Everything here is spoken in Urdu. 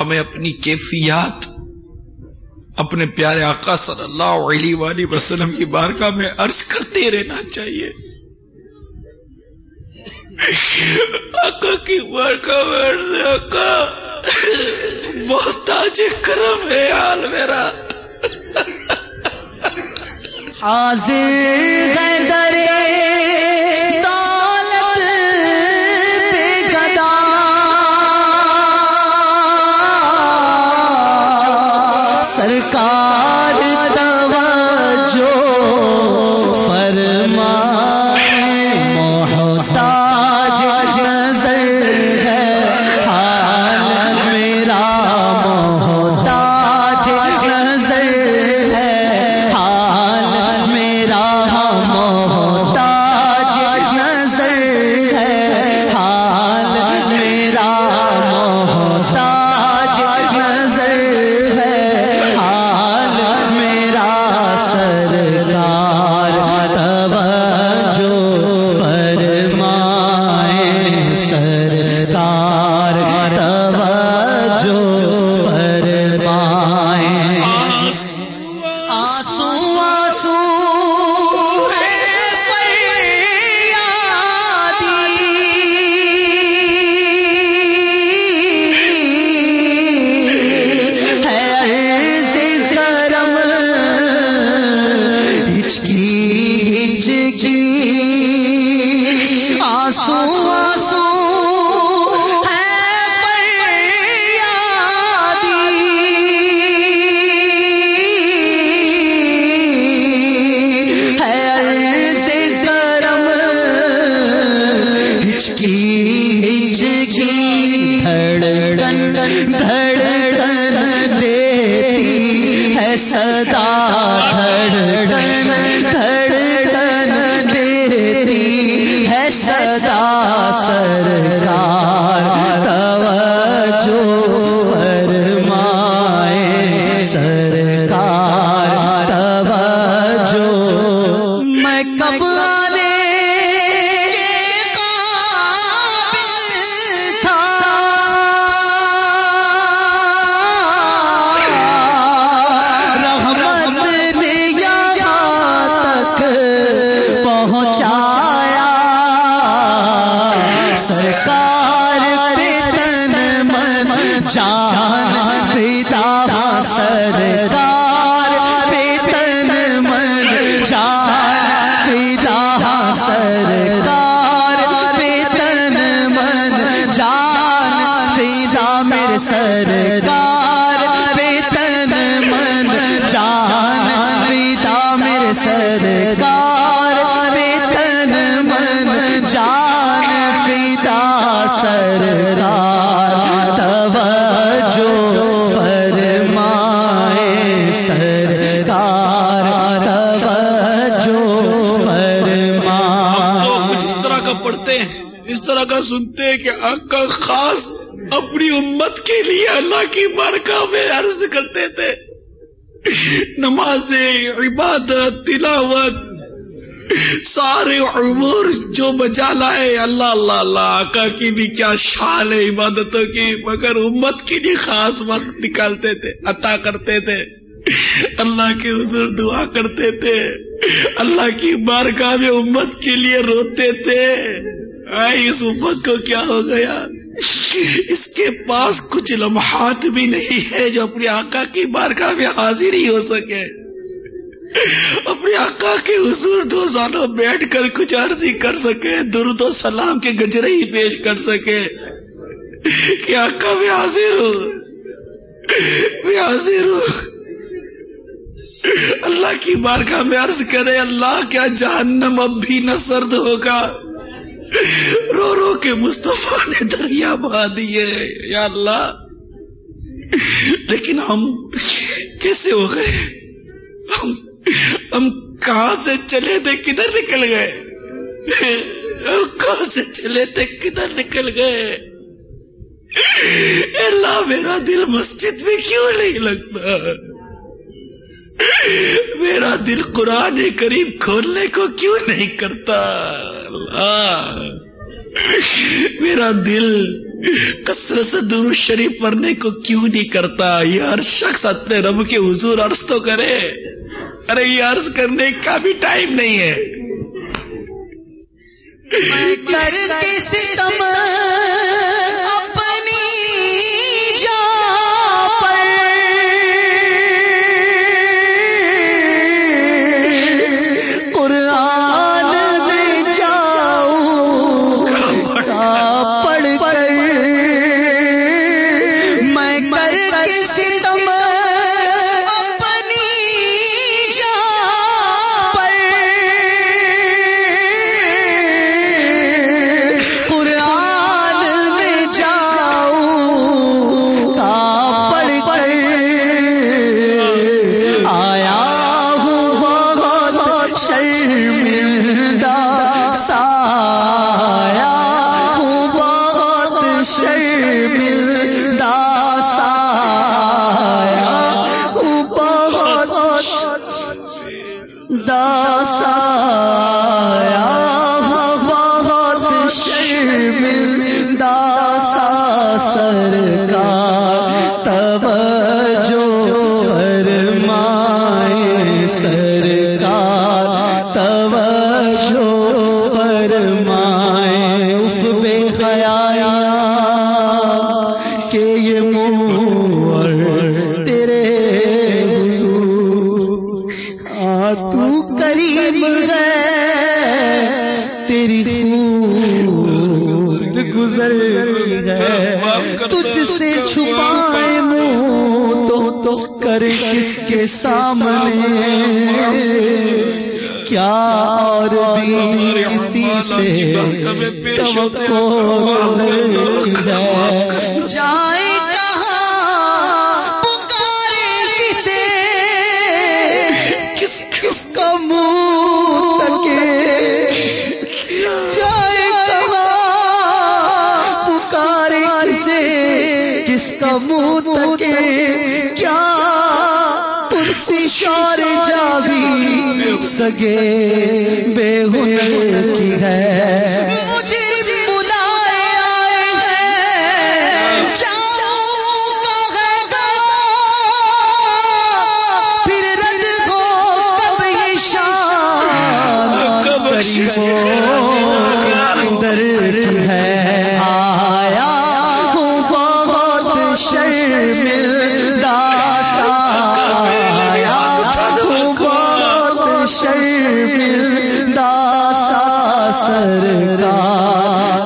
ہمیں اپنی کیفیات، اپنے پیارے آقا صلی اللہ علیہ وآلہ وسلم کی بارگاہ میں عرض کرتے رہنا چاہیے۔ آقا کی بارگاہ میں عرض آقا بہت تاج کرم ہے حال میرا۔ حاضر سرکار سدا دھڑکن دھڑکن دیتی ہے صدا سرکار توجہ فرمائے۔ سر سرکار کچھ اس طرح کا پڑھتے ہیں، اس طرح کا سنتے کہ آقا خاص اپنی امت کے لیے اللہ کی بارکاہ میں عرض کرتے تھے۔ نماز عبادت، تلاوت، سارے عمر جو بجا لائے، اللہ اللہ اللہ، آقا کی بھی کیا شان ہے عبادتوں کی، مگر امت کے لیے خاص وقت نکالتے تھے، عطا کرتے تھے۔ اللہ کے حضور دعا کرتے تھے۔ اللہ کی بارگاہ میں امت کے لیے روتے تھے۔ اس امت کو کیا ہو گیا؟ اس کے پاس کچھ لمحات بھی نہیں ہے جو اپنے آقا کی بارگاہ میں حاضر ہی ہو سکے۔ اپنے آقا کے حضور دو سالوں بیٹھ کر کچھ عرضی کر سکے درد و سلام کے گجرے ہی پیش کر سکے کہ آقا میں حاضر ہوں۔ میں حاضر ہوں۔ اللہ کی بارگاہ میں عرض کرے اللہ کیا جہنم اب بھی نہ سرد ہوگا؟ رو رو کے مصطفیٰ نے دریا بہا دیے، یا اللہ۔ لیکن ہم کیسے ہو گئے؟ ہم ہم کہاں سے چلے تھے؟ کدھر نکل گئے؟ ہم کہاں سے چلے تھے؟ کدھر نکل گئے؟ اللہ، میرا دل مسجد میں کیوں نہیں لگتا؟ میرا دل قرآن کریم کھولنے کو کیوں نہیں کرتا؟ اللہ۔ میرا دل کثرت سے دور شریف پڑھنے کو کیوں نہیں کرتا؟ یہ ہر شخص اپنے رب کے حضور عرض تو کرے۔ ارے، یہ عرض کرنے کا بھی ٹائم نہیں ہے۔ شرمندہ سایا ہوں بہت شرمندہ سایا ہوں بہت داسایا ہاں بہت شرمندہ سا سرکار سرکار تو کریم ہے، تیری خون گزر ہے تجھ سے چھپائے منہ تو تو کر کس کے سامنے۔ کیا اور بھی کسی سے توقع گزر ہے۔ جائے کس کا منہ تکے کس کا منہ کیا پرسی شور جا بھی سگے بے ہنر کی ہے؟ در ہے۔ آیا ہوں بہت شرمندہ سا۔ آیا ہوں بہت شرمندہ سا۔ سرکار